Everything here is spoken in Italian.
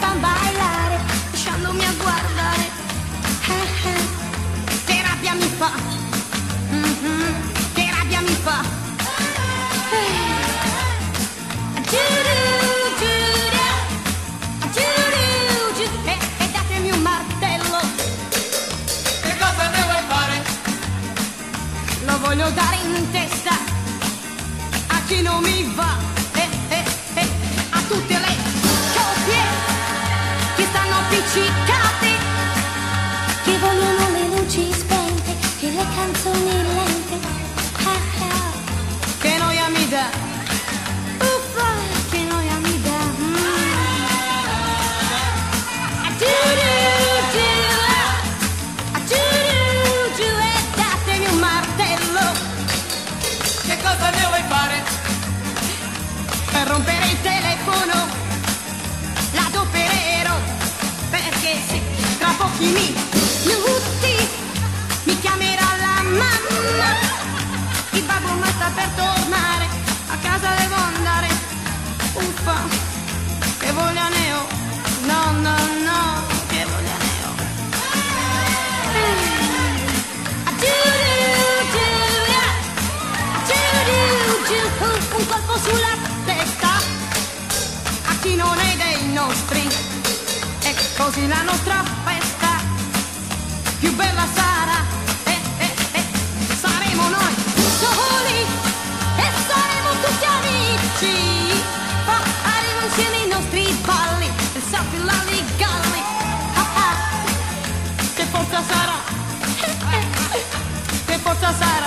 fa ballare, lasciandomi a guardare. Eh, eh. Che rabbia mi fa, Mhm, che rabbia mi fa. Eh. E, e datemi un martello. Che cosa ne vuoi fare? Lo voglio dare in testa a chi non mi va, pochi minuti mi chiamerà la mamma. Il babbo ma sta per tornare. A casa devo andare. Uffa. Che voglia ne ho. No no no. Che voglia ne ho. Un colpo sulla testa. A chi non è dei nostri. E così la nostra festa sarà eh, eh, eh, saremo noi soli e saremo tutti amici. Faremo insieme i nostri balli il e ah, ah. che forza sarà che forza sarà